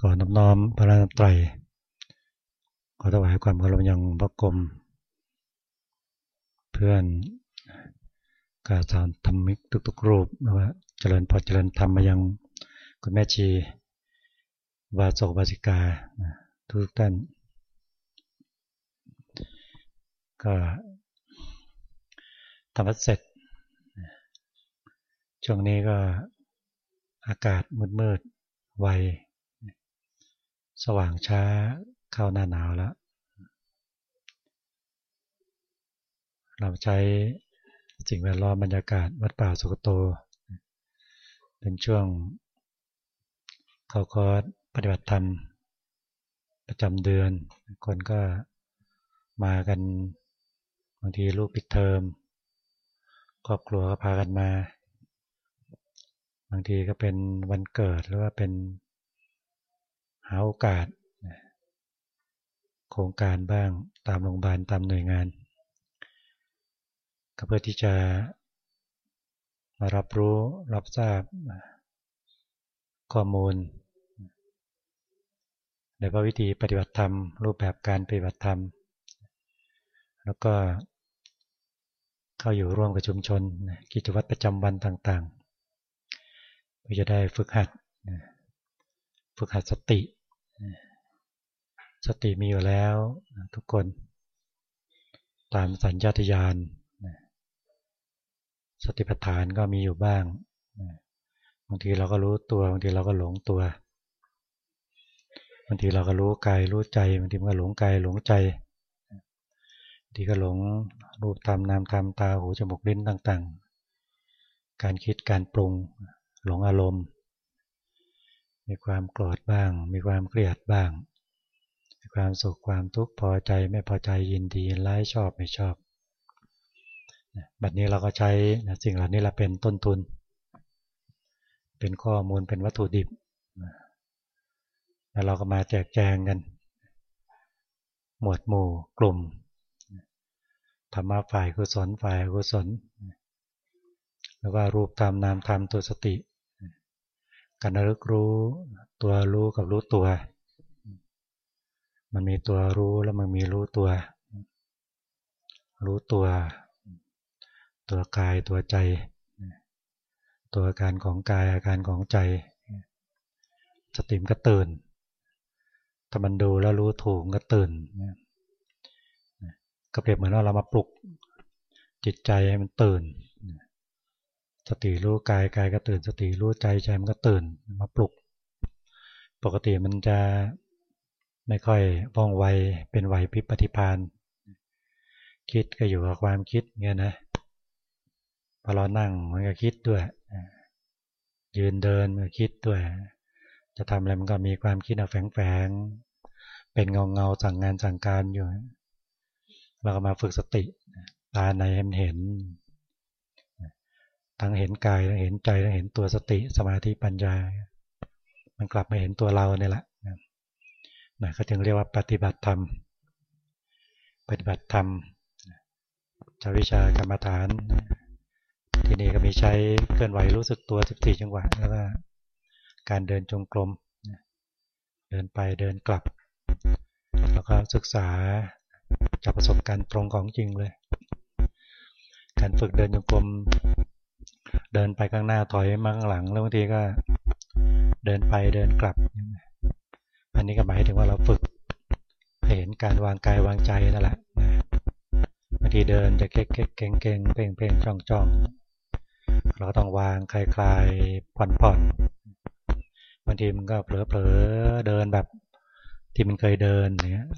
ขอน้อมน้อมพระรัตนตรัยขอถวายความเคารพยังพระกรมเพื่อนกาสารธรรมิกทุกๆรูปนะว่าเจริญพอเจริญธรรมมายังคุณแม่ชีวาโสวาสิกาทุกท่านก็ทำวัดเสร็จ ช่วงนี้ก็อากาศมืดๆไว สว่างช้าเข้าหน้าหนาวแล้ว เราใช้สิ่งแวดล้อมบรรยากาศวัดป่าสุกโต เป็นช่วงเข้าคอร์สปฏิบัติธรรม ประจำเดือน คนก็มากันบางทีลูกปิดเทอม ครอบครัวก็พากันมา บางทีก็เป็นวันเกิดหรือว่าเป็น หาโอกาส โครงการบ้างตามโรงพยาบาลตามหน่วยงาน ก็เพื่อที่จะมารับรู้รับทราบข้อมูลในพระวิธีปฏิบัติธรรม รูปแบบการปฏิบัติธรรม แล้วก็เข้าอยู่ร่วมกับชุมชน กิจวัตรประจำวันต่างๆเพื่อจะได้ฝึกหัดฝึกหัดสติ สติมีอยู่แล้วทุกคนตามสัญญาตญาณสติปัฏฐานก็มีอยู่บ้างบางทีเราก็รู้ตัวบางทีเราก็หลงตัวบางทีเราก็รู้กายรู้ใจบางทีมันก็หลงกายหลงใจบางทีก็หลงรูปธรรมนามธรรมตาหูจมูกลิ้นต่าง ๆ การคิดการปรุงหลงอารมณ์ มีความโกรธบ้าง มีความเกลียดบ้าง มีความสุขความทุกข์พอใจไม่พอใจยินดีร้ายชอบไม่ชอบบัดนี้เราก็ใช้สิ่งเหล่านี้เราเป็นต้นทุน เป็นข้อมูลเป็นวัตถุดิบแล้วเราก็มาแจกแจงกัน หมวดหมู่กลุ่มธรรมะฝ่ายกุศลฝ่ายกุศลหรือว่ารูปธรรมนามธรรมตัวสติ การระลึกรู้ ตัวรู้กับรู้ตัว มันมีตัวรู้แล้วมันมีรู้ตัว รู้ตัว ตัวกายตัวใจ ตัวอาการของกายอาการของใจ สติมก็ตื่น ถ้ามันดูแล้วรู้ถูกก็ตื่น ก็เปรียบเหมือนว่าเรามาปลุกจิตใจให้มันตื่น สติรู้กายกายก็ตื่น สติรู้ใจใจมันก็ตื่นมาปลุก ปกติมันจะไม่ค่อยว่องไวเป็นไหวพิปฏิพานคิดก็อยู่กับความคิดเงี้ยนะพอเรานั่งมันก็คิดด้วย ยืนเดินมันก็คิดด้วย จะทำอะไรมันก็มีความคิดเอาแฝงเป็นเงาเงาสั่งงานสั่งการอยู่เราก็มาฝึกสติตาในเห็นเห็น ทั้งเห็นกายทั้งเห็นใจทั้งเห็นตัวสติสมาธิปัญญา มันกลับมาเห็นตัวเราเนี่ยแหละนะก็จึงเรียกว่าปฏิบัติธรรม ปฏิบัติธรรมชาวิชากรรมฐาน ที่นี่ก็มีใช้เคลื่อนไหวรู้สึกตัว 14 จังหวะ แล้วก็การเดินจงกรม เดินไปเดินกลับ แล้วก็ศึกษาจากประสบการณ์ตรงของจริงเลย การฝึกเดินจงกรม เดินไปข้างหน้าถอยมาข้างหลัง แล้วบางทีก็เดินไปเดินกลับ อันนี้ก็หมายถึงว่าเราฝึกเห็นการวางกายวางใจนั่นแหละบางทีเดินจะเก๊กเก๊กเก่งเก่งเพ่งเพ่งจ้องจ้องเราต้องวางคลายคลายผ่อนผ่อนบางทีมันก็เผลอเผลอเดินแบบที่มันเคยเดินเนี้ย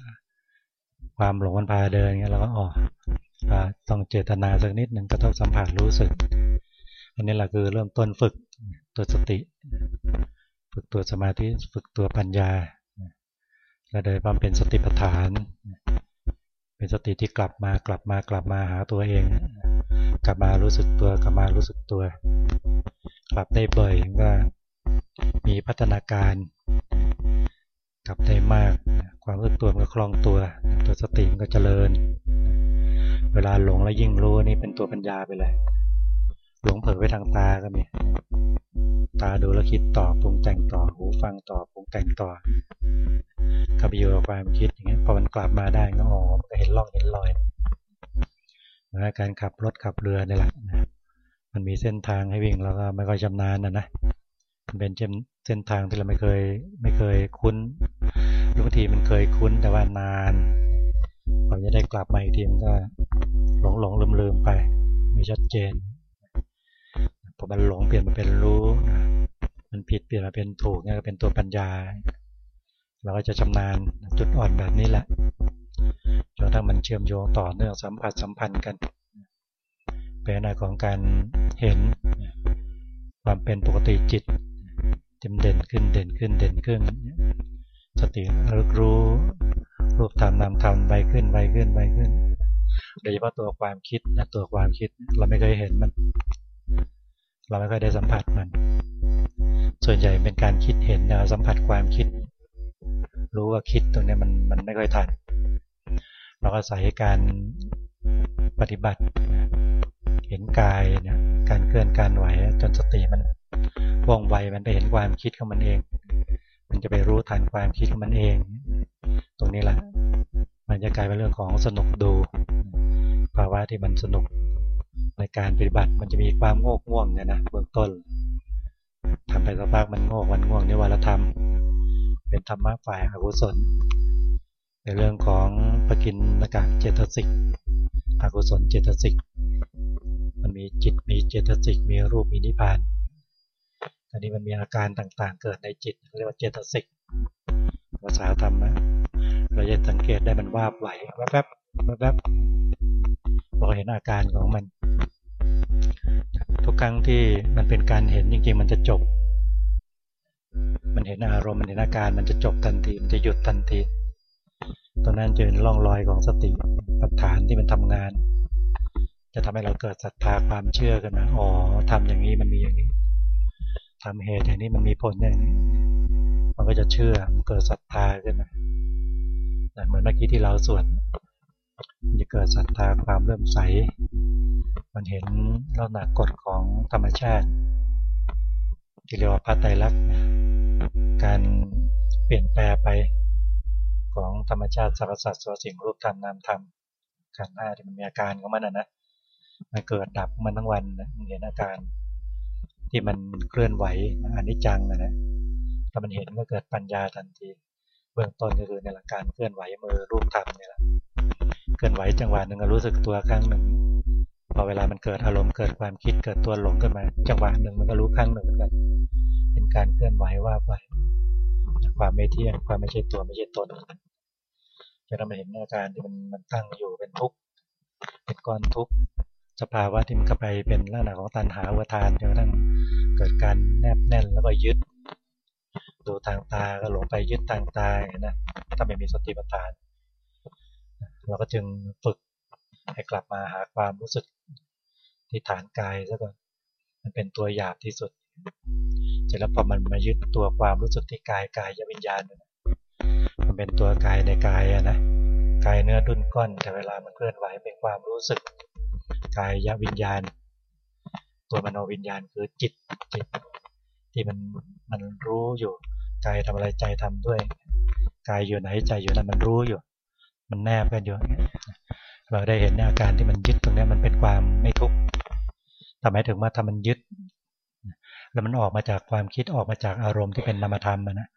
ความหลงมันพาเดินเงี้ยเราก็อ๋อต้องเจตนาสักนิดหนึ่งก็ต้องสัมผัสรู้สึก อันนี้แหละคือเริ่มต้นฝึกตัวสติ ฝึกตัวสมาธิฝึกตัวปัญญาและโดยความเป็นสติปัฏฐาน เป็นสติที่กลับมากลับมากลับมาหาตัวเอง กลับมารู้สึกตัวกลับมารู้สึกตัว กลับได้บ่อยว่ามีพัฒนาการ กลับได้มากความรู้ตัวมันก็คล่องตัว ตัวสติมันก็เจริญ เวลาหลงแล้วยิ่งรู้นี่เป็นตัวปัญญาไปเลย หลงเผลอไปทางตาก็มี ตาดูแล้วคิดต่อปรุงแต่งต่อหูฟังต่อปรุงแต่งต่อก็ไปอยู่กับความคิดอย่างเงี้ยพอมันกลับมาได้ก็อ๋อมันก็เห็นร่องเห็นรอยเหมือนการขับรถขับเรือนี่แหละมันมีเส้นทางให้วิ่งแล้วก็ไม่ค่อยชำนาญนะนะมันเป็นเส้นทางที่เราไม่เคยไม่เคยคุ้นบางทีมันเคยคุ้นแต่ว่านานพอจะได้กลับมาอีกทีมันก็หลงหลงลืมลืมไป ไม่ชัดเจน พอมันหลงเปลี่ยนมาเป็นรู้มันผิดเปลี่ยนมาเป็นถูกเนี่ยก็เป็นตัวปัญญา เราก็จะชำนาญจุดอ่อนแบบนี้แหละจนถ้ามันเชื่อมโยงต่อเนื่องสัมผัสสัมพันธ์กัน เป็นหน้าของการเห็นความเป็นปกติจิตเต็มเด่นขึ้นเด่นขึ้นเด่นขึ้น สติรึกรู้ รูปธรรมนามธรรมไวขึ้นไวขึ้นไวขึ้น โดยเฉพาะตัวความคิดนะตัวความคิดเราไม่เคยเห็นมัน เราไม่เคยได้สัมผัสมัน ส่วนใหญ่เป็นการคิดเห็นนะสัมผัสความคิด รู้ว่าคิดตรงนี้มันมันไม่ค่อยทัน เราก็ใส่การปฏิบัติ เห็นกายนี่ยการเคลื่อนการไหวจนสติมันว่องไวมันไปเห็นความคิดของมันเอง มันจะไปรู้ทันความคิดของมันเอง ตรงนี้แหละมันจะกลายเป็นเรื่องของสนุกดูภาวะที่มันสนุก ในการปฏิบัติมันจะมีความโงกง่วงเนี่ยนะเบื้องต้นทำไปสักพักมันโงกมันง่วงในว่าเราทำเป็นธรรมะฝ่ายอกุศล ในเรื่องของปกินนากาเจตสิกอกุศลเจตสิก มันมีจิตมีเจตสิกมีรูปมีนิพพานอันนี้มันมีอาการต่างๆ เกิดในจิตเรียกว่าเจตสิกภาษาธรรมะเราจะสังเกตได้มันวาบไหวแวบๆแวบๆพอเห็นอาการของมัน ครั้งที่มันเป็นการเห็นจริงๆมันจะจบ มันเห็นอารมณ์มันเห็นอาการมันจะจบทันทีมันจะหยุดทันทีตรงนั้นจะเป็นร่องรอยของสติปัฏฐานที่มันทำงาน จะทำให้เราเกิดศรัทธาความเชื่อกันนะอ๋อทำอย่างนี้มันมีอย่างนี้ทำเหตุอย่างนี้มันมีผลอย่างนี้ มันก็จะเชื่อมันเกิดศรัทธาขึ้นมาเหมือนเมื่อกี้ที่เราสวดมันจะเกิดศรัทธาความเริ่มใส มันเห็นลักษณะกฎของธรรมชาติ ที่เรียกว่าพัตไตรลักษณ์การเปลี่ยนแปลไปของธรรมชาติสรรพสัตว์สสิ่งรูปธรรมนามธรรมขันธ์หน้าที่มันมีอาการของมันนะนะมันเกิดดับมันทั้งวันนะมันเห็นอาการ ที่มันเคลื่อนไหวอันิจจังนะนะถ้ามันเห็นก็เกิดปัญญาทันที เบื้องต้นก็คือในหลักการเคลื่อนไหวมือรูปธรรมเนี่ยแหละเคลื่อนไหวจังหวะหนึ่งรู้สึกตัวครั้งหนึ่ง พอเวลามันเกิดอารมณ์เกิดความคิดเกิดตัวหลงขึ้นมา จังหวะหนึ่งมันก็รู้ครั้งหนึ่งเหมือนกัน เป็นการเคลื่อนไหวว่าไปความไม่เที่ยงความไม่ใช่ตัวไม่ใช่ตนจะทำให้เห็นอาการที่มันมันตั้งอยู่เป็นทุกข์เป็นก้อนทุกข์สภาวะที่มันเข้าไปเป็นลักษณะของตันหาวทานจนกระทั่งเกิดการแนบแน่นแล้วก็ยึด ดูทางตาก็หลงไปยึดทางตานะถ้าไม่มีสติปัฏฐานเราก็จึงฝึก ให้กลับมาหาความรู้สึกที่ฐานกายซะก่อน มันเป็นตัวหยาบที่สุด เสร็จแล้วพอมันมายึดตัวความรู้สึกที่กายกายยวิญญาณมันเป็นตัวกายในกายอะนะกายเนื้อดุนก้อน แต่เวลามันเคลื่อนไหวเป็นความรู้สึกกายยวิญญาณ ตัวมโนวิญญาณคือจิตจิต ที่มันมันรู้อยู่กายทำอะไรใจทำด้วยกายอยู่ไหนใจอยู่นั้นมันรู้อยู่ มันแนบกันอยู่ เราได้เห็นอาการที่มันยึดตรงนี้มันเป็นความไม่ทุกข์ทำให้ถึงว่าถ้ามันยึด แล้วมันออกมาจากความคิดออกมาจากอารมณ์ที่เป็นนามธรรมนะ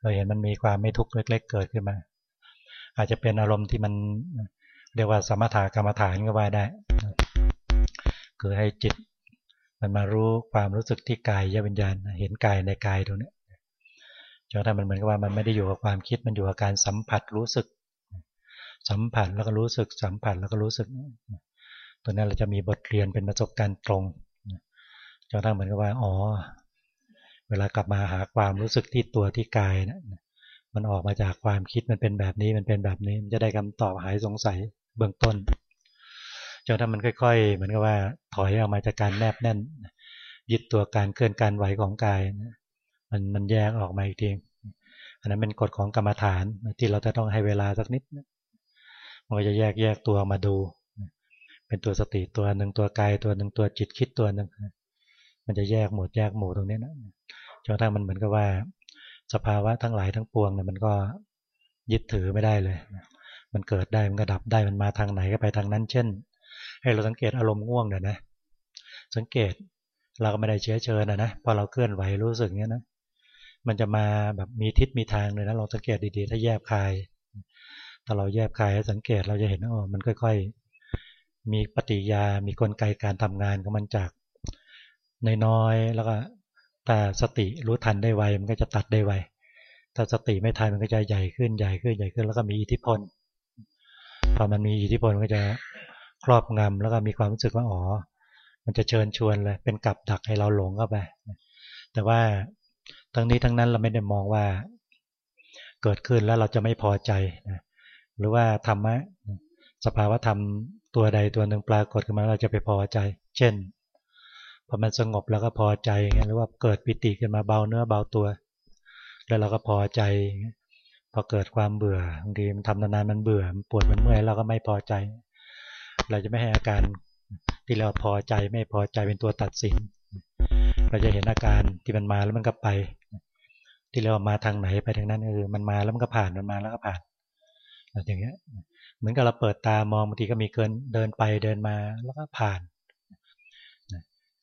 เราเห็นมันมีความไม่ทุกข์เล็ก ๆ เกิดขึ้นมา อาจจะเป็นอารมณ์ที่มันเรียกว่าสมถะกรรมฐานก็ว่าได้ คือให้จิต มันมารู้ความรู้สึกที่กายยวิญญาณ เห็นกายในกายตรงนี้จนถ้ามันเหมือนกับว่ามันไม่ได้อยู่กับความคิดมันอยู่กับการสัมผัสรู้สึก สัมผัสแล้วก็รู้สึก สัมผัสแล้วก็รู้สึก ตัวนั้นเราจะมีบทเรียนเป็นประสบการณ์ตรงจนถ้าเหมือนกับว่า อ๋อ เวลากลับมาหาความรู้สึกที่ตัวที่กายนะมันออกมาจากความคิดมันเป็นแบบนี้มันเป็นแบบนี้ มันจะได้คำตอบหายสงสัยเบื้องต้นจนถ้ามันค่อย ๆ เหมือนกับว่าถอยออกมาจากการแนบแน่น ยึดตัวการเคลื่อนการไหวของกายมันมันแยกออกมาอีกทีอันนั้นเป็นกฎของกรรมฐานที่เราจะต้องให้เวลาสักนิด มันก็จะแยกแยกตัวมาดู เป็นตัวสติตัวหนึ่งตัวกายตัวหนึ่งตัวจิตคิดตัวหนึ่งมันจะแยกหมวดแยกหมู่ตรงนี้นะจนกระทั่งมันเหมือนกับว่า สภาวะทั้งหลายทั้งปวงเนี่ยมันก็ยึดถือไม่ได้เลย มันเกิดได้มันก็ดับได้มันมาทางไหนก็ไปทางนั้น เช่น ให้เราสังเกตอารมณ์ง่วงเนี่ยนะ สังเกตเราก็ไม่ได้เชื้อเชิญนะนะพอเราเคลื่อนไหวรู้สึกเงี้ยนะมันจะมาแบบมีทิศมีทางเลยนะเราสังเกตดีๆ ถ้าแยบคาย ถ้าเราแยบคายสังเกตเราจะเห็นว่ามันค่อย ๆ มีปฏิยา มีกลไกการทำงานของมันจากน้อยๆแล้วก็แต่สติรู้ทันได้ไวมันก็จะตัดได้ไวถ้าสติไม่ทันมันก็จะใหญ่ขึ้นใหญ่ขึ้นใหญ่ขึ้น แล้วก็มีอิทธิพลพอมันมีอิทธิพลก็จะครอบงำแล้วก็มีความรู้สึกว่าอ๋อมันจะเชิญชวนเลยเป็นกับดักให้เราหลงเข้าไปแต่ว่าทั้งนี้ทั้งนั้นเราไม่ได้มองว่า เกิดขึ้นแล้วเราจะไม่พอใจนะ หรือว่าธรรมะสภาวะธรรมตัวใดตัวหนึ่งปรากฏขึ้นมาเราจะไปพอใจ เช่นพอมันสงบแล้วก็พอใจหรือว่าเกิดปิติขึ้นมาเบาเนื้อเบาตัว แล้วเราก็พอใจ พอเกิดความเบื่อบางทีมันทำนานๆมันเบื่อมันปวดมันเมื่อยเราก็ไม่พอใจ เราจะไม่ให้อาการที่เราพอใจไม่พอใจเป็นตัวตัดสิน เราจะเห็นอาการที่มันมาแล้วมันก็ไป ที่เรามาทางไหนไปทางนั้นคือมันมาแล้วมันก็ผ่านมันมาแล้วก็ผ่าน อย่างเงี้ยเหมือนกับเราเปิดตามองบางทีก็มีเกินเดินไปเดินมาแล้วก็ผ่าน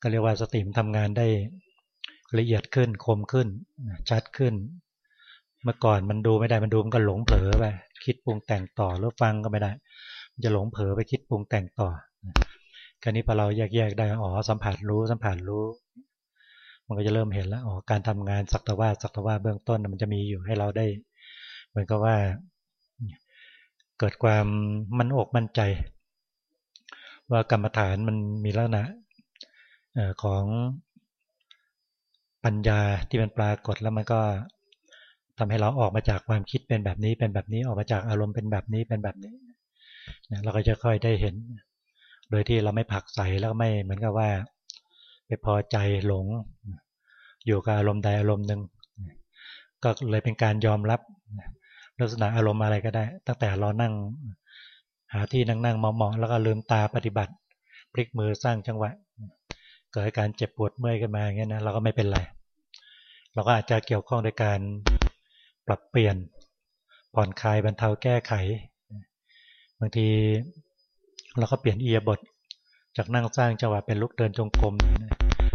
ก็เรียกว่าสติมันทำงานได้ละเอียดขึ้นคมขึ้นชัดขึ้น เมื่อก่อนมันดูไม่ได้มันดูมันก็หลงเผลอไปคิดปรุงแต่งต่อหรือฟังก็ไม่ได้ มันจะหลงเผลอไปคิดปรุงแต่งต่อคราวนี้พอเราแยกๆได้อ๋อสัมผัสรู้สัมผัสรู้ มันก็จะเริ่มเห็นแล้วอ๋อการทำงานสักตว่าสักตว่าเบื้องต้นมันจะมีอยู่ให้เราได้ เหมือนกับว่า เกิดความมั่นอกมั่นใจ ว่ากรรมฐานมันมีลักษณะของปัญญาที่มันปรากฏแล้วมันก็ทำให้เราออกมาจากความคิดเป็นแบบนี้เป็นแบบนี้ออกมาจากอารมณ์เป็นแบบนี้เป็นแบบนี้เราก็จะค่อยได้เห็น โดยที่เราไม่ผักใสแล้วไม่เหมือนกับว่า ไปพอใจหลง อยู่กับอารมณ์ใดอารมณ์หนึ่งก็เลยเป็นการยอมรับ ลักษณะอารมณ์อะไรก็ได้ ตั้งแต่เรานั่ง หาที่นั่งนั่งเหมาะๆแล้วก็ลืมตาปฏิบัติพลิกมือสร้างจังหวะ เกิดการเจ็บปวดเมื่อยขึ้นมาอย่างเงี้ยนะเราก็ไม่เป็นไรเราก็อาจจะเกี่ยวข้องในการปรับเปลี่ยนผ่อนคลายบรรเทาแก้ไข บางทีเราก็เปลี่ยนเอียบทจากนั่งสร้างจังหวะเป็นลุกเดินจงกรม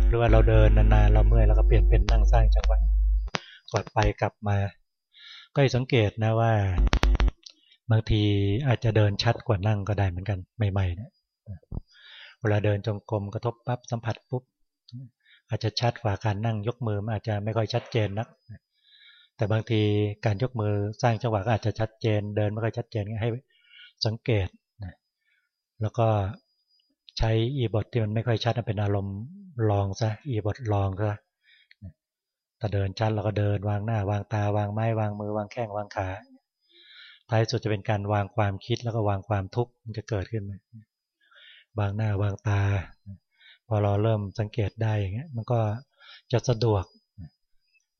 หรือว่าเราเดินนานๆเราเมื่อยเราก็เปลี่ยนเป็นนั่งสร้างจังหวะกดไปกลับมา ก็สังเกตนะว่า บางทีอาจจะเดินชัดกว่านั่งก็ได้เหมือนกันใหม่ๆเนี่ยเวลาเดินจงกรมกระทบปั๊บสัมผัสปุ๊บอาจจะชัดกว่าการนั่งยกมืออาจจะไม่ค่อยชัดเจนนักแต่บางทีการยกมือสร้างจังหวะก็อาจจะชัดเจน เดินไม่ค่อยชัดเจนให้สังเกตนะแล้วก็ใช้อีบทที่มันไม่ค่อยชัดเป็นอารมณ์ลองซะอีบทลองก็ ถ้าเดินชัดเราก็เดินวางหน้าวางตาวางไม้วางมือวางแข้งวางขาท้ายสุดจะเป็นการวางความคิดแล้วก็วางความทุกข์มันจะเกิดขึ้นมาวางหน้าวางตา พอเราเริ่มสังเกตได้อย่างเงี้ยมันก็จะสะดวก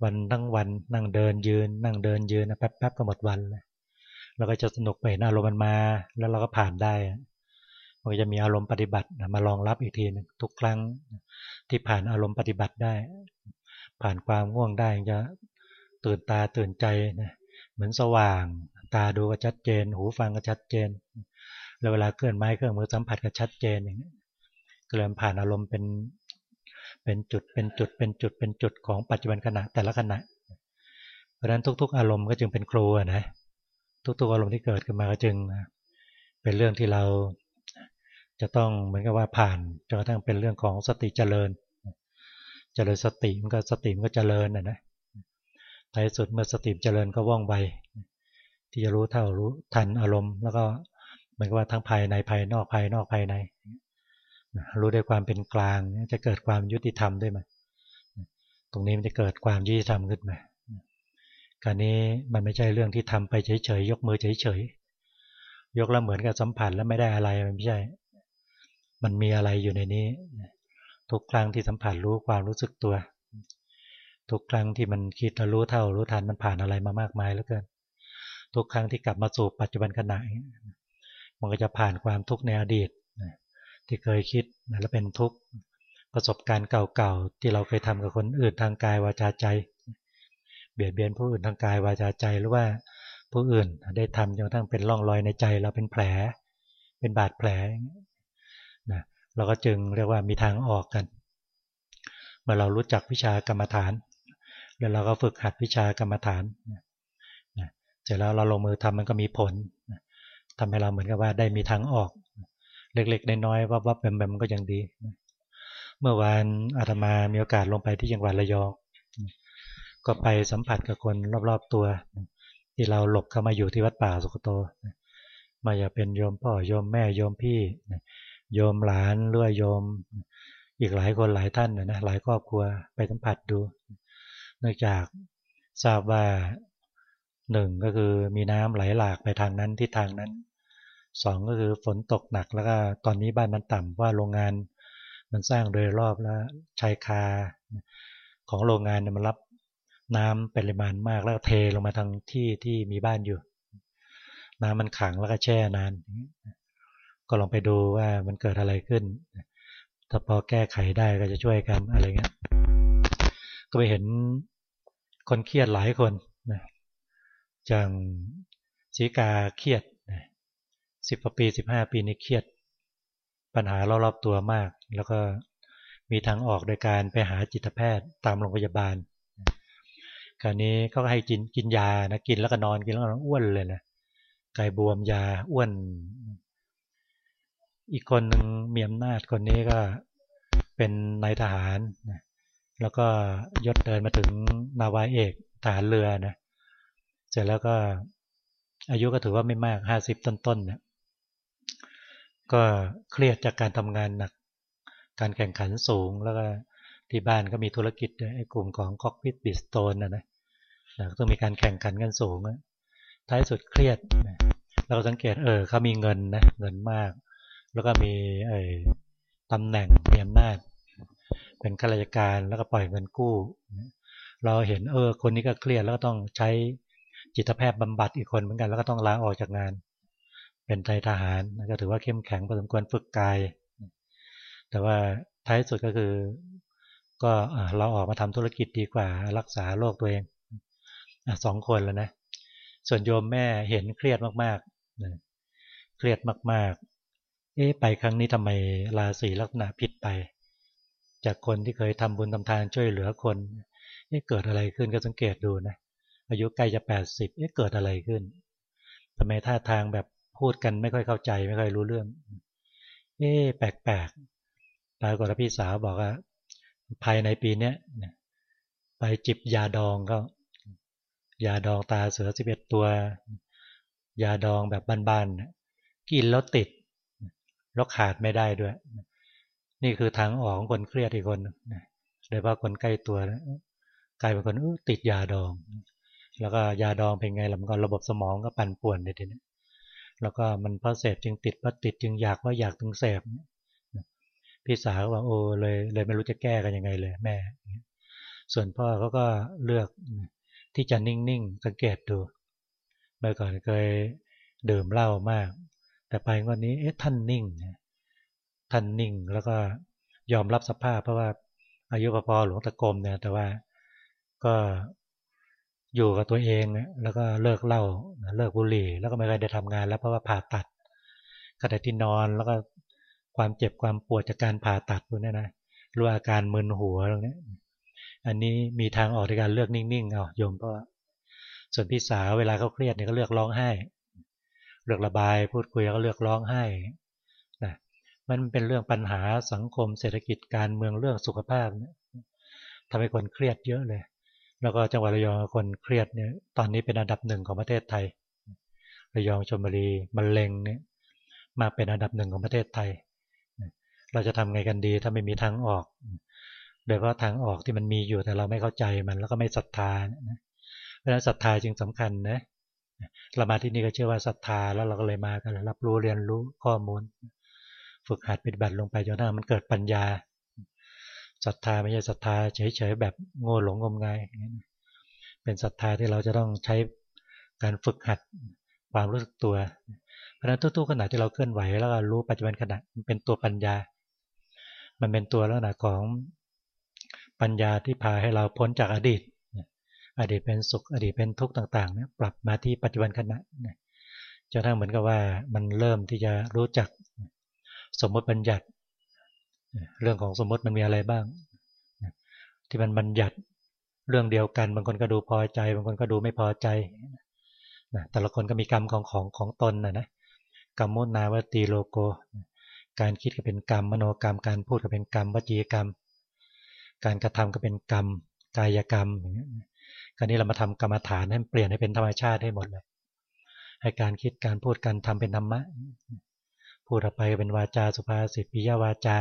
วันทั้งวันนั่งเดินยืน นั่งเดินยืนนะแป๊บๆก็หมดวันเลยเราก็จะสนุกไปเห็นอารมณ์มันมา แล้วเราก็ผ่านได้มันก็จะมีอารมณ์ปฏิบัติมารองรับอีกทีนึงทุกครั้งที่ผ่านอารมณ์ปฏิบัติได้ ผ่านความง่วงได้จะตื่นตาตื่นใจนะเหมือนสว่าง ตาดูก็ชัดเจน หูฟังก็ชัดเจน แล้วเวลาเคลื่อนไม้เคลื่อนมือสัมผัสก็ชัดเจนอย่างนี้เกิดผ่านอารมณ์เป็นเป็นจุดเป็นจุดเป็นจุดเป็นจุดของปัจจุบันขณะแต่ละขณะ เพราะฉะนั้นทุก ๆ อารมณ์ก็จึงเป็นครูนะทุกๆอารมณ์ที่เกิดขึ้นมาก็จึง เป็นเรื่องที่เราจะต้องเหมือนกับว่าผ่านจนกระทั่งเป็นเรื่องของสติเจริญ เจริญสติมันก็สติมันก็เจริญนะนะท้ายสุดเมื่อสติเจริญก็ว่องไวที่จะรู้เท่ารู้ทันอารมณ์ แล้วก็เหมายว่าทั้งภายในภายนอกภายนอกภายใน รู้ด้วยความเป็นกลางจะเกิดความยุติธรรมด้วยไหมตรงนี้มันจะเกิดความยุติธรรมขึ้นมาการนี้มันไม่ใช่เรื่องที่ทำไปเฉยๆยกมือเฉยๆยกแล้วเหมือนกับสัมผัสแล้วไม่ได้อะไรมันไม่ใช่ มันมีอะไรอยู่ในนี้ ทุกครั้งที่สัมผัสรู้ความรู้สึกตัว ทุกครั้งที่มันคิดแล้วรู้เท่ารู้ทันมันผ่านอะไรมามากมายแล้วเกินทุกครั้งที่กลับมาสู่ปัจจุบันขณะมันก็จะผ่านความทุกข์ในอดีตที่เคยคิดแล้วเป็นทุกข์ประสบการณ์เก่าๆที่เราเคยทำกับคนอื่นทางกายวาจาใจ เบียดเบียนผู้อื่นทางกายวาจาใจหรือว่าผู้อื่นได้ทำจนทั่งเป็นร่องรอยในใจเราเป็นแผล เป็นบาดแผล เราก็จึงเรียกว่ามีทางออกกัน เมื่อเรารู้จักวิชากรรมฐาน แล้วเราก็ฝึกหัดวิชากรรมฐานเสร็จแล้วเราลงมือทำมันก็มีผลทำให้เราเหมือนกับว่าได้มีทางออก เล็กๆน้อยๆวับๆแบมๆก็ยังดี เมื่อวานอาตมามีโอกาสลงไปที่จังหวัดระยองก็ไปสัมผัสกับคนรอบๆตัว ที่เราหลบเข้ามาอยู่ที่วัดป่าสุกโตมาอย่าเป็นโยมพ่อโยมแม่โยมพี่ โยมหลานหรือโยม อีกหลายคนหลายท่านนะหลายครอบครัวไปสัมผัสดู เนื่องจากทราบว่าหนึ่งก็คือมีน้ำไหลหลากไปทางนั้นที่ทางนั้นสองก็คือฝนตกหนักแล้วก็ตอนนี้บ้านมันต่ำว่าโรงงานมันสร้างโดยรอบแล้วชายคาของโรงงานมันรับน้ำปริมาณมากแล้วเทลงมาทางที่ที่มีบ้านอยู่ น้ำมันขังแล้วก็แช่นาน ก็ลองไปดูว่ามันเกิดอะไรขึ้น ถ้าพอแก้ไขได้ก็จะช่วยกันอะไรเงี้ย ก็ไปเห็นคนเครียดหลายคนนะจังสีกาเครียดสิบปีสิบห้าปีนี้เครียด ปัญหารอบๆตัวมาก แล้วก็มีทางออกโดยการไปหาจิตแพทย์ตามโรงพยาบาล คราวนี้ก็ให้กินกินยานะกินแล้วก็นอนกินแล้วก็อ้วนเลยนะกายบวมยาอ้วน อีกคนหนึ่งมีอำนาจคนนี้ก็เป็นนายทหารนะแล้วก็ยศเดินมาถึงนาวาเอกทหารเรือนะเสร็จแล้วก็อายุก็ถือว่าไม่มากห้าสิบต้นๆเนี่ยก็เครียดจากการทำงานหนัก การแข่งขันสูงแล้วก็ที่บ้านก็มีธุรกิจไอ้กลุ่มของคอกพิทบิสโตนนะนะต้องมีการแข่งขันกันสูงท้ายสุดเครียด เราสังเกตเออเขามีเงินนะเงินมาก แล้วก็มีไอ้ตำแหน่งมีอำนาจ เป็นข้าราชการแล้วก็ปล่อยเงินกู้ เราเห็นเออ คนนี้ก็เครียดแล้วก็ต้องใช้จิตแพทย์บำบัดอีกคนเหมือนกันแล้วก็ต้องลาออกจากงาน เป็นไทยทหารก็ถือว่าเข้มแข็งพอสมควรฝึกกาย แต่ว่าท้ายสุดก็คือ ก็เราออกมาทำธุรกิจดีกว่ารักษาโรคตัวเองสองคนแล้วนะ ส่วนโยมแม่เห็นเครียดมากๆเครียดมากๆ เอ๊ะไปครั้งนี้ทำไมราศีลักษณะผิดไป จากคนที่เคยทำบุญทำทานช่วยเหลือคนเอ๊ะเกิดอะไรขึ้นก็สังเกตดูนะอายุใกล้จะแปดสิบเอ๊ะเกิดอะไรขึ้นทำไมท่าทางแบบพูดกันไม่ค่อยเข้าใจไม่ค่อยรู้เรื่อง เอ๊ะแปลกๆปรากฏว่าพี่สาวบอกว่า ภายในปีเนี้ยไปจิบยาดองก็ยาดองตาเสือสิบเอ็ดตัว ยาดองแบบบ้านๆกินแล้วติด แล้วขาดไม่ได้ด้วย นี่คือทางออกของคนเครียดอีกคนโดยเฉพาะคนใกล้ตัวกลายเป็นคนติดยาดอง แล้วก็ยาดองเป็นไงล่ะมันก็ระบบสมองก็ปั่นป่วนเลยทีนี้แล้วก็มันเพราะเสพจึงติดเพราะติดจึงอยากว่าอยากถึงเสพพี่สาวก็บอกโอ้เลยเลยไม่รู้จะแก้กันยังไงเลยแม่ ส่วนพ่อเขาก็เลือกที่จะนิ่งๆสังเกตดูเมื่อก่อนเคยดื่มเหล้ามาก แต่ไปวันนี้เอ๊ะท่านนิ่งท่านนิ่งแล้วก็ยอมรับสภาพ เพราะว่าอายุพอหลวงตะกรมเนี่ยแต่ว่าก็อยู่กับตัวเองแล้วก็เลิกเหล้าเลิกบุหรี่ แล้วก็ไม่เคยได้ทำงาน แล้วเพราะว่าผ่าตัดขณะที่นอนแล้วก็ความเจ็บความปวดจากการผ่าตัดพวกนี้นะรู้อาการมึนหัวตรงนี้อันนี้มีทางออกในการเลือกนิ่งๆเอาโยมก็ส่วนพี่สาวเวลาเขาเครียดเนี่ยก็เลือกร้องไห้ เลือกระบาย พูดคุยก็เลือกร้องไห้นะมันเป็นเรื่องปัญหาสังคมเศรษฐกิจการเมืองเรื่องสุขภาพเนี่ยทำให้คนเครียดเยอะเลย แล้วก็จังหวัดระยองคนเครียดเนี่ยตอนนี้เป็นอันดับหนึ่งของประเทศไทย ระยองชลบุรีมะเร็งเนี่ยมาเป็นอันดับหนึ่งของประเทศไทย เราจะทำไงกันดีถ้าไม่มีทางออก โดยเฉพาะทางออกที่มันมีอยู่แต่เราไม่เข้าใจมันแล้วก็ไม่ศรัทธาเพราะฉะนั้นศรัทธาจึงสำคัญนะ เรามาที่นี่ก็เชื่อว่าศรัทธาแล้วเราก็เลยมากันรับรู้เรียนรู้ข้อมูล ฝึกหัดปฏิบัติลงไปจนถ้ามันเกิดปัญญาศรัทธาไม่ใช่ศรัทธาเฉยๆแบบโง่หลงงมงายเป็นศรัทธาที่เราจะต้องใช้การฝึกหัดความรู้สึกตัว เพราะฉะนั้นทุกๆขณะที่เราเคลื่อนไหวแล้วก็รู้ปัจจุบันขณะมันเป็นตัวปัญญา มันเป็นตัวลักษณะของปัญญาที่พาให้เราพ้นจากอดีต อดีตเป็นสุข อดีตเป็นทุกข์ต่างๆเนี่ยปรับมาที่ปัจจุบันขณะจนทั้งเหมือนกับว่ามันเริ่มที่จะรู้จักสมมติบัญญัติ เรื่องของสมมติมันมีอะไรบ้าง ที่มันบัญญัติเรื่องเดียวกัน บางคนก็ดูพอใจ บางคนก็ดูไม่พอใจแต่ละคนก็มีกรรมของของของตนนะนะกรรมโมนาวตีโลโก การคิดก็เป็นกรรม มโนกรรม การพูดก็เป็นกรรมวจีกรรม การกระทำก็เป็นกรรม กายกรรมอย่างนี้ คราวนี้เรามาทำกรรมฐานให้เปลี่ยนให้เป็นธรรมชาติให้หมดเลย ให้การคิดการพูดการทำเป็นธรรมะ พูดออกไปเป็นวาจาสุภาษิตปิยวาจา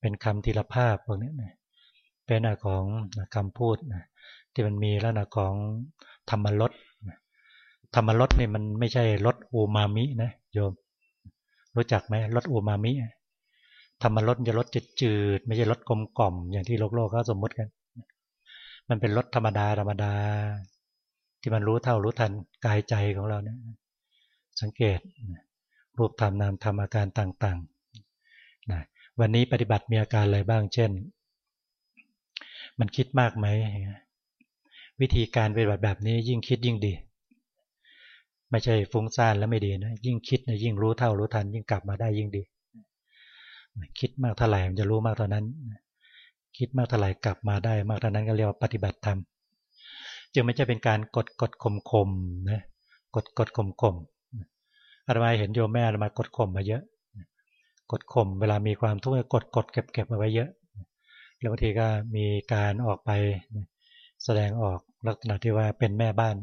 เป็นคำทีละภาพพวกนี้เป็นอของคำพูดที่มันมีแล้วนะของธรรมรสธรรมรสนี่มันไม่ใช่รสอูมามินะโยม รู้จักไหมรสอูมามิธรรมรสจะรสจืดๆไม่ใช่รสกลมกล่อมอย่างที่โลกโลกเขาสมมติกัน มันเป็นรสธรรมดาธรรมดา ที่มันรู้เท่ารู้ทันกายใจของเราเนี่ยสังเกตรูปธรรมนามธรรมอาการต่างๆนะวันนี้ปฏิบัติมีอาการอะไรบ้าง เช่น มันคิดมากไหม วิธีการปฏิบัติแบบนี้ยิ่งคิดยิ่งดี ไม่ใช่ฟุ้งซ่านแล้วไม่ดีนะ ยิ่งคิดนะยิ่งรู้เท่ารู้ทัน ยิ่งกลับมาได้ยิ่งดี คิดมากเท่าไหร่มันจะรู้มากเท่านั้น คิดมากเท่าไหร่กลับมาได้ มากเท่านั้นก็เรียกว่าปฏิบัติธรรมจึงไม่ใช่เป็นการกดกดข่มข่มนะกดกดข่มข่มอาตมาเห็นโยมแม่อาตมากดข่มมาเยอะ กดข่มเวลามีความทุกข์กดกดเก็บเก็บมาไว้เยอะแล้วบางทีก็มีการออกไปแสดงออกลักษณะที่ว่าเป็นแม่บ้าน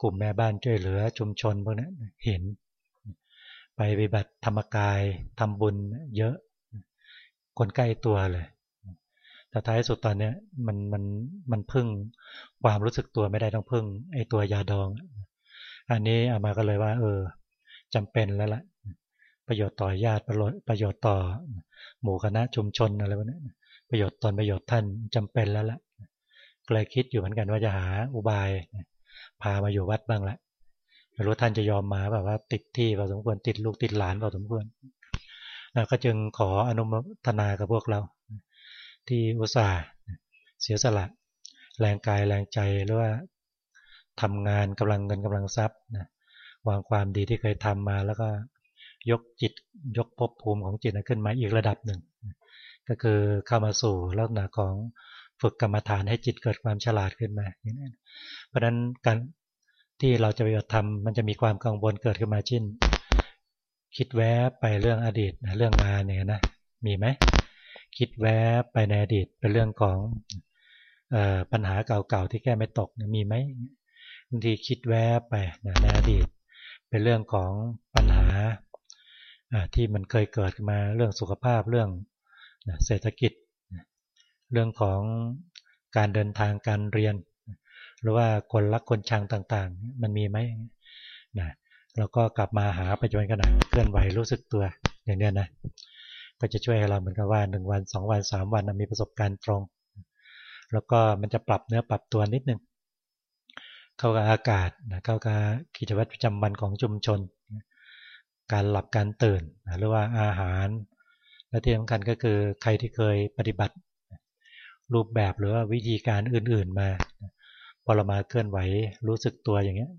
กลุ่มแม่บ้านช่วยเหลือชุมชนพวกนี้เห็น ไปปฏิบัติธรรมกายทำบุญเยอะ คนใกล้ตัวเลย แต่ท้ายสุดตอนนี้มันมันมันพึ่งความรู้สึกตัวไม่ได้ต้องพึ่งไอตัวยาดอง อันนี้อามาก็เลยว่า เออจำเป็นแล้วละ่ะประโยชน์ต่อญาติประโยชน์ต่อ หมู่คณะชุมชนอะไรพวกนี้ประโยชน์ตนประโยชน์ท่านจำเป็นแล้วละ่ะเลยคิดอยู่เหมือนกันว่าจะหาอุบาย พามาอยู่วัดบ้างละไม่รู้ท่านจะยอมมาแบบว่า ติดที่พอสมควรติดลูกติดหลานพอสมควรเราก็จึงขออนุโมทนากับพวกเรา ที่อุตส่าห์เสียสละ แรงกายแรงใจหรือว่าทำงานกำลังเงินกำลังทรัพย์นะวางความดีที่เคยทำมาแล้วก็ยกจิตยกภพภูมิของจิตขึ้นมาอีกระดับหนึ่ง ก็คือเข้ามาสู่ลักษณะของฝึกกรรมฐานให้จิตเกิดความฉลาดขึ้นมาอย่างนั้นเพราะฉะนั้นการที่เราจะไปทำมันจะมีความกังวลเกิดขึ้นมาเช่นคิดแวบไปเรื่องอดีตเรื่องงานเนี่ยนะมีไหม คิดแวบไปในอดีตเป็นเรื่องของปัญหาเก่าๆที่แก้ไม่ตกมีไหมบางทีคิดแวบไปในอดีต เป็นเรื่องของปัญหาที่มันเคยเกิดมาเรื่องสุขภาพเรื่องเศรษฐกิจ เรื่องของการเดินทางการเรียน หรือว่าคนรักคนชังต่างๆ มันมีไหมนะเราก็กลับมาหาปัจจุบันขณะเคลื่อนไหวรู้สึกตัวอย่างนี้นะ ก็จะช่วยให้เราเหมือนกับว่าหนึ่งวันสองวันสามวันมีประสบการณ์ตรง แล้วก็มันจะปรับเนื้อปรับตัวนิดนึงเข้ากับอากาศนะเข้ากับกิจวัตรประจำวันของชุมชน การหลับการตื่นหรือว่าอาหาร และที่สำคัญก็คือใครที่เคยปฏิบัติ รูปแบบหรือว่าวิธีการอื่นๆมาพอเรามาเคลื่อนไหวรู้สึกตัวอย่างเงี้ย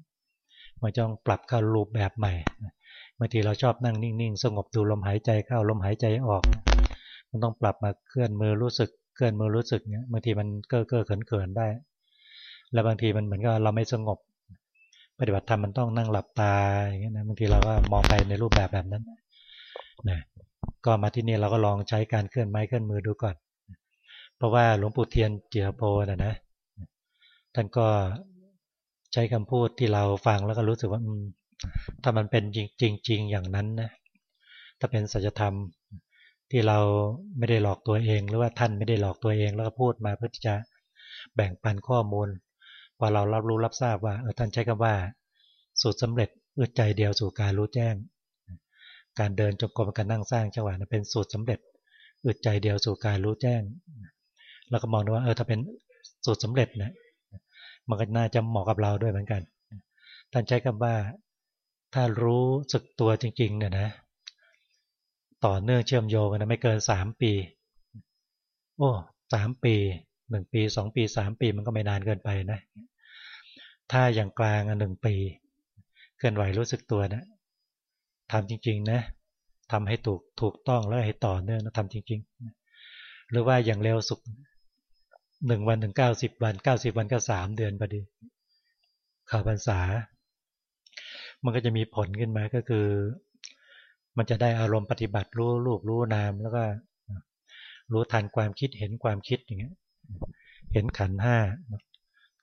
มันต้องปรับเข้ารูปแบบใหม่ บางทีเราชอบนั่งนิ่งๆ สงบดูลมหายใจเข้าลมหายใจออก มันต้องปรับมาเคลื่อนมือรู้สึกเคลื่อนมือรู้สึกเนี้ยบางทีมันเก้อเก้อเขินเขินได้ แล้วบางทีมันเหมือนกับเราไม่สงบ ปฏิบัติธรรมมันต้องนั่งหลับตาอย่างเงี้ยนะบางทีเราก็มองไปในรูปแบบแบบนั้นนะก็มาที่นี่เราก็ลองใช้การเคลื่อนไม้เคลื่อนมือดูก่อน เพราะว่าหลวงปู่เทียนเจียโพนะนะท่านก็ใช้คำพูดที่เราฟังแล้วก็รู้สึกว่า ถ้ามันเป็นจริงจริงอย่างนั้นนะถ้าเป็นสัจธรรมที่เราไม่ได้หลอกตัวเอง หรือว่าท่านไม่ได้หลอกตัวเองแล้วก็พูดมาเพื่อที่จะแบ่งปันข้อมูลพอเรารับรู้รับทราบว่าเออท่านใช้คำว่า สูตรสำเร็จอึดใจเดียวสู่การรู้แจ้ง การเดินจงกรมการนั่งสร้างจังหวะนั้นเป็นสูตรสำเร็จอึดใจเดียวสู่การรู้แจ้งเราก็มองดูว่าเออถ้าเป็นสูตรสำเร็จนะมันก็น่าจะเหมาะกับเราด้วยเหมือนกัน ท่านใช้คำว่า ถ้ารู้สึกตัวจริง ๆ เนี่ยนะ ต่อเนื่องเชื่อมโยงกันนะไม่เกินสามปี โอ้สามปีหนึ่งปีสองปีสามปีมันก็ไม่นานเกินไปนะ ถ้าอย่างกลางหนึ่งปีเคลื่อนไหวรู้สึกตัวนะทำจริง ๆ นะทำให้ถูกถูกต้องแล้วให้ต่อเนื่องนะทำจริงๆ หรือว่าอย่างเร็วสุดหนึ่งวันถึงเก้าสิบวันเก้าสิบวันก็สามเดือนพอดีข่าวพรรษา มันก็จะมีผลขึ้นมาก็คือ มันจะได้อารมณ์ปฏิบัติรู้รูปรู้นาม แล้วก็รู้ทันความคิดเห็นความคิดอย่างเงี้ย เห็นขันห้า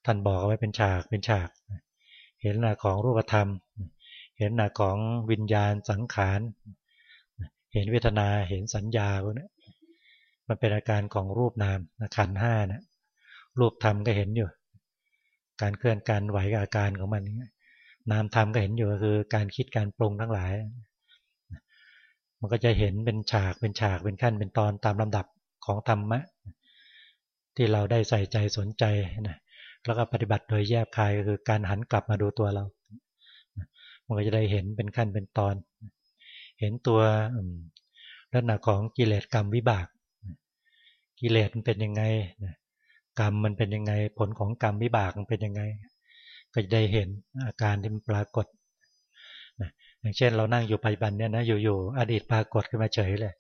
ท่านบอกเอาไว้เป็นฉากเป็นฉาก เห็นหน้าของรูปธรรม เห็นหน้าของวิญญาณสังขารเห็นเวทนาเห็นสัญญาพวกนี้มันเป็นอาการของรูปนามขันห้านะรูปธรรมก็เห็นอยู่ การเคลื่อนการไหวกับอาการของมันน นามธรรมก็เห็นอยู่ก็คือ การคิดการปรุงทั้งหลาย มันก็จะเห็นเป็นฉากเป็นฉากเป็นขั้นเป็นตอนตามลำดับของธรรมะ ที่เราได้ใส่ใจสนใจนะแล้วก็ปฏิบัติโดยแยบคายก็คือการหันกลับมาดูตัวเรา มันก็จะได้เห็นเป็นขั้นเป็นตอน เห็นตัวลักษณะของกิเลสกรรมวิบาก กิเลสมันเป็นยังไงกรรมมันเป็นยังไง ผลของกรรมวิบากมันเป็นยังไง ก็จะได้เห็นอาการที่มันปรากฏอย่างเช่น เรานั่งอยู่ปัจจุบันเนี่ยนะอยู่ๆอดีตปรากฏขึ้นมาเฉยเลย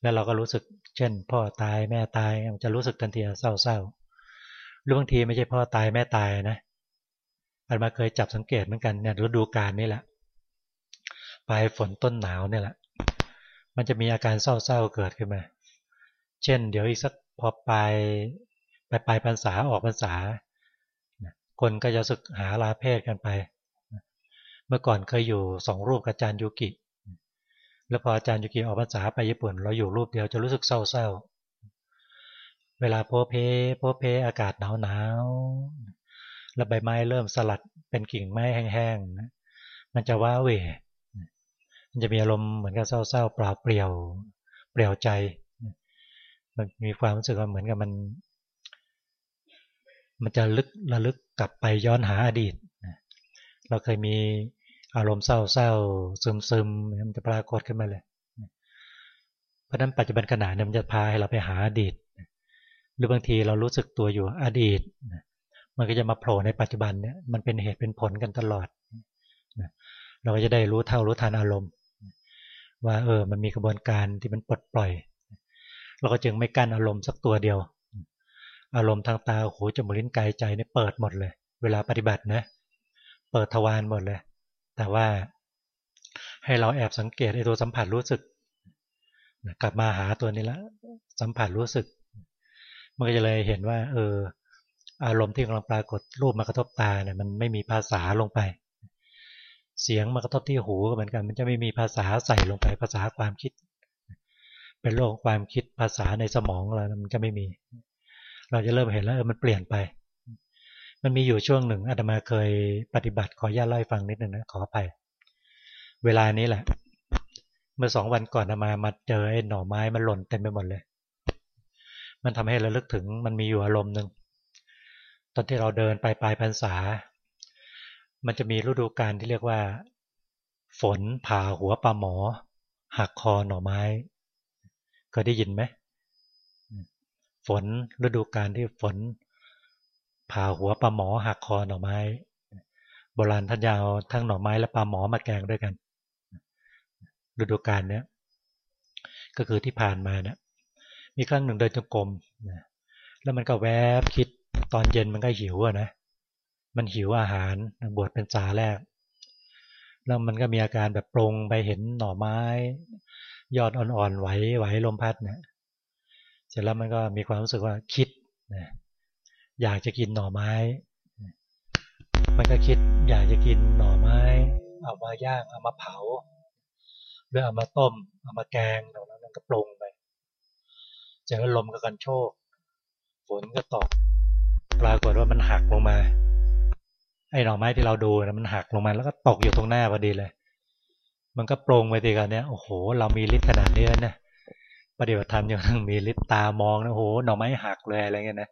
แล้วเราก็รู้สึก เช่น พ่อตายแม่ตายมันจะรู้สึกทันทีเศร้าๆหรือบางทีไม่ใช่พ่อตายแม่ตายนะอันมาเคยจับสังเกตเหมือนกันเนี่ยฤดูกาลนี่แหละปลายฝนต้นหนาวเนี่ยแหละ มันจะมีอาการเศร้าๆเกิดขึ้นมา เช่น เดี๋ยวอีกสักพอปลายปลายปลายพรรษาออกพรรษา คนก็จะสึกหาลาเพศกันไป เมื่อก่อนเคยอยู่สองรูปกับอาจารย์ยูกิ แล้วพออาจารย์ยูกิออกภาษาไปญี่ปุ่น เราอยู่รูปเดียวจะรู้สึกเศร้าๆ เวลาโพเพโพเพอากาศหนาวหนาวแล้วใบไม้เริ่มสลัดเป็นกิ่งไม้แห้งๆ มันจะว้าเวมันจะมีอารมณ์เหมือนกับเศร้าๆปล่าเปลี่ยว เปลี่ยวใจ มันมีความรู้สึกว่าเหมือนกับมัน มันจะลึกระลึกกลับไปย้อนหาอดีตเราเคยมีอารมณ์เศร้าเศร้าซึมซึมมันจะปรากฏขึ้นมาเลยเพราะนั้นปัจจุบันขณะเนี่ยมันจะพาให้เราไปหาอดีต หรือบางทีเรารู้สึกตัวอยู่อดีต มันก็จะมาโผล่ในปัจจุบันเนี่ยมันเป็นเหตุเป็นผลกันตลอด เราก็จะได้รู้เท่ารู้ทันอารมณ์ ว่าเออมันมีกระบวนการที่มันปลดปล่อย เราก็จึงไม่กั้นอารมณ์สักตัวเดียว อารมณ์ทางตาหูจมูกลิ้นกายใจเนี่ยเปิดหมดเลย เวลาปฏิบัตินะ เปิดทวารหมดเลย แต่ว่าให้เราแอบสังเกตไอ้ตัวสัมผัสรู้สึกกลับมาหาตัวนี้ละสัมผัสรู้สึก มันก็จะเลยเห็นว่า เออ อารมณ์ที่กำลังปรากฏรูปมากระทบตาเนี่ยมันไม่มีภาษาลงไป เสียงมากระทบที่หูก็เหมือนกัน มันจะไม่มีภาษาใส่ลงไปภาษาความคิด เป็นโลกความคิดภาษาในสมองเรามันจะไม่มี เราจะเริ่มเห็นแล้วเออมันเปลี่ยนไป มันมีอยู่ช่วงหนึ่งอาตมาเคยปฏิบัติขอญาตเล่าให้ฟังนิดนึงนะขอไป เวลานี้แหละ เมื่อสองวันก่อนอามามาเจอไอ้หน่อไม้มันหล่นเต็มไปหมดเลย มันทำให้เราลึกถึงมันมีอยู่อารมณ์หนึ่งตอนที่เราเดินไปปลายพรรษา มันจะมีฤดูกาลที่เรียกว่า ฝนผ่าหัวปลาหมอ หักคอหน่อไม้เคยได้ยินไหม ฝนฤดูกาลที่ฝนผ่าหัวปลาหมอหักคอหน่อไม้ โบราณท่านยาวทั้งหน่อไม้และปลาหมอมาแกงด้วยกัน ฤดูกาลเนี้ยก็คือที่ผ่านมานี่ยมีครั้งหนึ่งเดินจงกรมแล้วมันก็แวบคิดตอนเย็นมันก็หิวอะนะมันหิวอาหารบวชเป็นสาแรก แล้วมันก็มีอาการแบบปรงไปเห็นหน่อไม้ ยอดอ่อนๆไหวไหวลมพัดเนี่ย เสร็จแล้วมันก็มีความรู้สึกว่าคิดนะอยากจะกินหน่อไม้ มันก็คิดอยากจะกินหน่อไม้ เอามาย่างเอามาเผาหรือเอามาต้ม เอามาแกงตรงนั้นก็ปรุงไปเจอลมก็กันโชกฝนก็ตกปรากฏว่ามันหักลงมา ไอ้หน่อไม้ที่เราดูนะมันหักลงมาแล้วก็ตกอยู่ตรงหน้าพอดีเลย มันก็ปรงไปตีกันเนี้ยโอ้โห เรามีฤทธิ์ขนาดนี้นะ ปฏิบัติธรรมยังต้องมีฤทธิ์ตามองนะโหหน่อไม้หักเลยอะไรเงี้ยนะ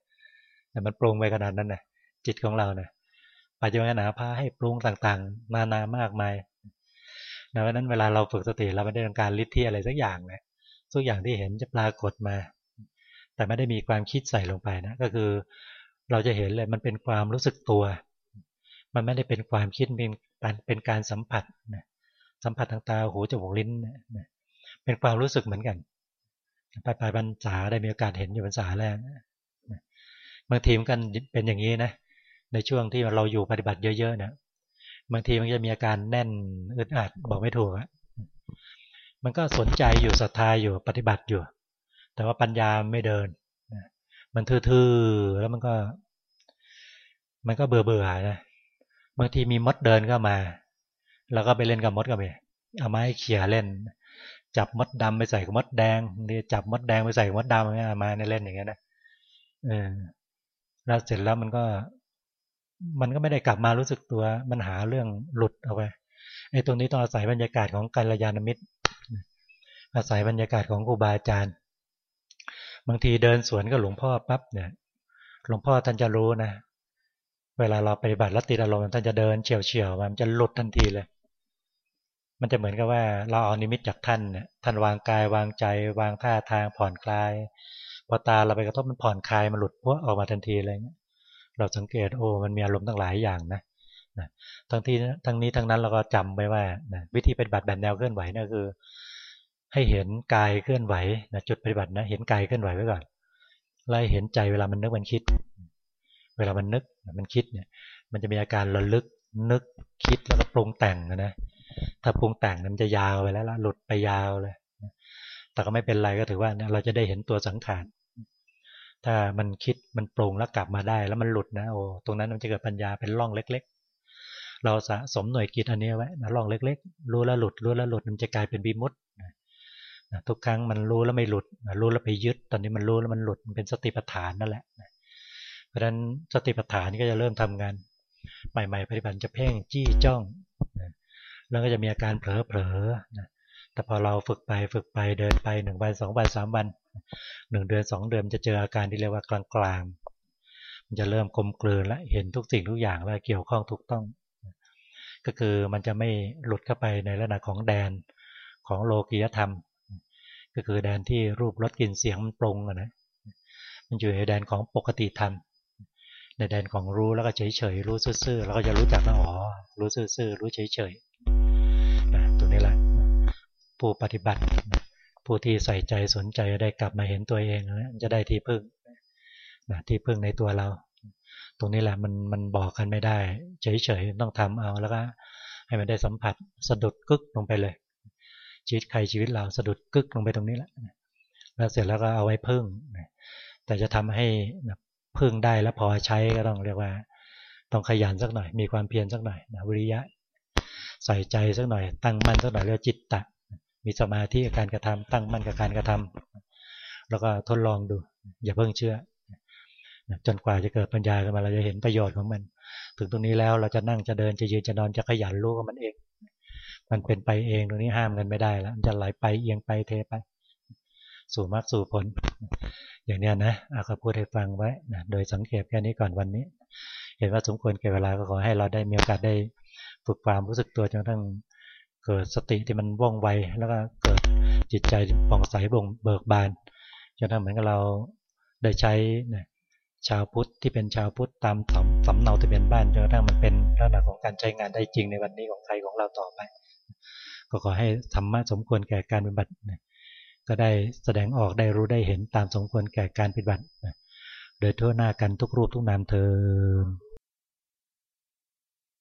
แต่มันปรุงไปขนาดนั้นนะจิตของเราเนะปัจจุบันหาพาให้ปรุงต่างๆ นานามากมายนะเพราะนั้นเวลาเราฝึกสติเราไม่ได้ต้องการฤทธิ์ที่อะไรสักอย่างนะทุกอย่างที่เห็นจะปรากฏมา แต่ไม่ได้มีความคิดใส่ลงไปนะก็คือเราจะเห็นเลยมันเป็นความรู้สึกตัว มันไม่ได้เป็นความคิดเป็นเป็นการสัมผัสนะสัมผัสทางตาหูจมูกลิ้นนะเป็นความรู้สึกเหมือนกัน ไปไปบรรษาได้มีโอกาสเห็นอยู่บรรษาแรกบางทีมันกันเป็นอย่างนี้นะในช่วงที่เราอยู่ปฏิบัติเยอะๆเนะบางทีมันจะมีอาการแน่นอึดอัดบอกไม่ถูกอะมันก็สนใจอยู่ศรัทธาอยู่ปฏิบัติอยู่ แต่ว่าปัญญาไม่เดินมันทื่อๆแล้วมันก็ มันก็เบื่อเบื่อนะบางทีมีมดเดินก็มา แล้วก็ไปเล่นกับมดก็ไปเอาไม้เขี่ยเล่น จับมดดำไปใส่กับมดแดงนี่จับมดแดงไปใส่กับมดดำเนี่ยมาในเล่นอย่างเงี้ยนะเออแล้วเสร็จแล้วมันก็ มันก็ไม่ได้กลับมารู้สึกตัวมันหาเรื่องหลุดเอาไปไอ้ตรงนี้ต้องอาศัยบรรยากาศของกัลยาณมิตร อาศัยบรรยากาศของครูบาอาจารย์ บางทีเดินสวนกับหลวงพ่อปั๊บเนี่ยหลวงพ่อท่านจะรู้นะ เวลาเราไปฏิบัติแล้วติดอารมณ์ท่านจะเดินเฉียวเฉียวมันจะหลุดทันทีเลย มันจะเหมือนกับว่าเราเอานิมิตจากท่านเนี่ยท่านวางกายวางใจ วางท่าทางผ่อนคลาย พอตาเราไปกระทบมันผ่อนคลายมันหลุดพวกออกมาทันทีเลยเนี่ยเราสังเกตโอ้มันมีอารมณ์ตั้งหลายอย่างนะนะทั้งที่ทั้งนี้ทั้งนั้นเราก็จำไว้ว่านะวิธีปฏิบัติแบบแนวเคลื่อนไหวนั่นคือ ให้เห็นกายเคลื่อนไหวนะจุดปฏิบัตินะเห็นกายเคลื่อนไหวไว้ก่อนไล่เห็นใจเวลามันนึกมันคิด เวลามันนึกมันคิดเนี่ย มันจะมีอาการระลึกนึกคิดแล้วก็ปรุงแต่งนะ ถ้าปรุงแต่งมันจะยาวไปแล้วละหลุดไปยาวเลยแต่ก็ไม่เป็นไรก็ถือว่าเราจะได้เห็นตัวสังขารถ้ามันคิดมันปรุงแล้วกลับมาได้ แล้วมันหลุดนะโอ้ตรงนั้นมันจะเกิดปัญญาเป็นร่องเล็ก ๆ เราสะสมหน่วยกิจอันนี้ไว้นะร่องเล็ก ๆ รู้แล้วหลุด รู้แล้วหลุดมันจะกลายเป็นบีมุดนะทุกครั้งมันรู้แล้วไม่หลุดรู้แล้วไปยึด ตอนนี้มันรู้แล้วมันหลุดมันเป็นสติปัฏฐานนั่นแหละเพราะฉะนั้นสติปัฏฐานก็จะเริ่มทำงาน ใหม่ ๆ ปฏิบัติจะเพ่งจี้จ้อง แล้วก็จะมีอาการเผลอๆแต่พอเราฝึกไปฝึกไปเดินไปหนึ่งวันสองวันสามวันหนึ่งเดือนสองเดือนจะเจออาการที่เรียกว่ากลางกลางมันจะเริ่มกลมกลืนและเห็นทุกสิ่งทุกอย่างแล้วเกี่ยวข้องถูกต้อง ก็คือมันจะไม่หลุดเข้าไปในลักษณะของแดนของโลกียธรรม ก็คือแดนที่รูปรสกลิ่นเสียงมันปรุงนะมันอยู่ในแดนของปกติธรรมในแดนของรู้แล้วก็เฉยเฉยรู้ซื่อๆแล้วก็จะรู้จักว่าอ๋อรู้ซื่อๆรู้เฉยเฉย ผู้ปฏิบัติ ผู้ที่ใส่ใจสนใจได้กลับมาเห็นตัวเองนะจะได้ที่พึ่งนะที่พึ่งในตัวเรา ตรงนี้แหละมันมันบอกกันไม่ได้ เฉยๆต้องทำเอาแล้วก็ให้มันได้สัมผัสสะดุดกึกลงไปเลย ชีวิตใครชีวิตเราสะดุดกึกลงไปตรงนี้แหละแล้วเสร็จแล้วก็เอาไว้พึ่งแต่จะทำให้พึ่งได้แล้วพอใช้ก็ต้องเรียกว่า ต้องขยันสักหน่อย มีความเพียรสักหน่อยนะวิริยะ ใส่ใจสักหน่อย ตั้งมั่นสักหน่อยเรียกจิตตะ มีสมาธิกับการกระทำตั้งมั่นกับการกระทำแล้วก็ทดลองดู อย่าเพิ่งเชื่อจนกว่าจะเกิดปัญญาขึ้นมาเราจะเห็นประโยชน์ของมัน ถึงตรงนี้แล้วเราจะนั่งจะเดินจะยืนจะนอนจะขยันรู้กับมันเอง มันเป็นไปเองตรงนี้ห้ามกันไม่ได้แล้วมันจะไหลไปเอียงไปเทไป สู่มรรคสู่ผล อย่างนี้นะอาก็พูดให้ฟังไว้นะโดยสังเกตแค่นี้ก่อนวันนี้ เห็นว่าสมควรเก็บเวลาก็ขอให้เราได้มีโอกาสได้ฝึกความรู้สึกตัวจนทั้ง เกิดสติที่มันว่องไว แล้วก็เกิดจิตใจป่องใสบ่งเบิกบานจนทำเหมือนกับเราได้ใช้ชาวพุทธที่เป็นชาวพุทธตามสำสำเนาทะเบียนบ้านจนกระทั่งมันเป็นลักษณะของการใช้งานได้จริงในวันนี้ของใครของเราต่อไป ก็ขอให้ธรรมะสมควรแก่การปฏิบัติก็ได้แสดงออกได้รู้ได้เห็นตามสมควรแก่การปฏิบัติโดยทั่วหน้ากันทุกรูปทุกนามเธอ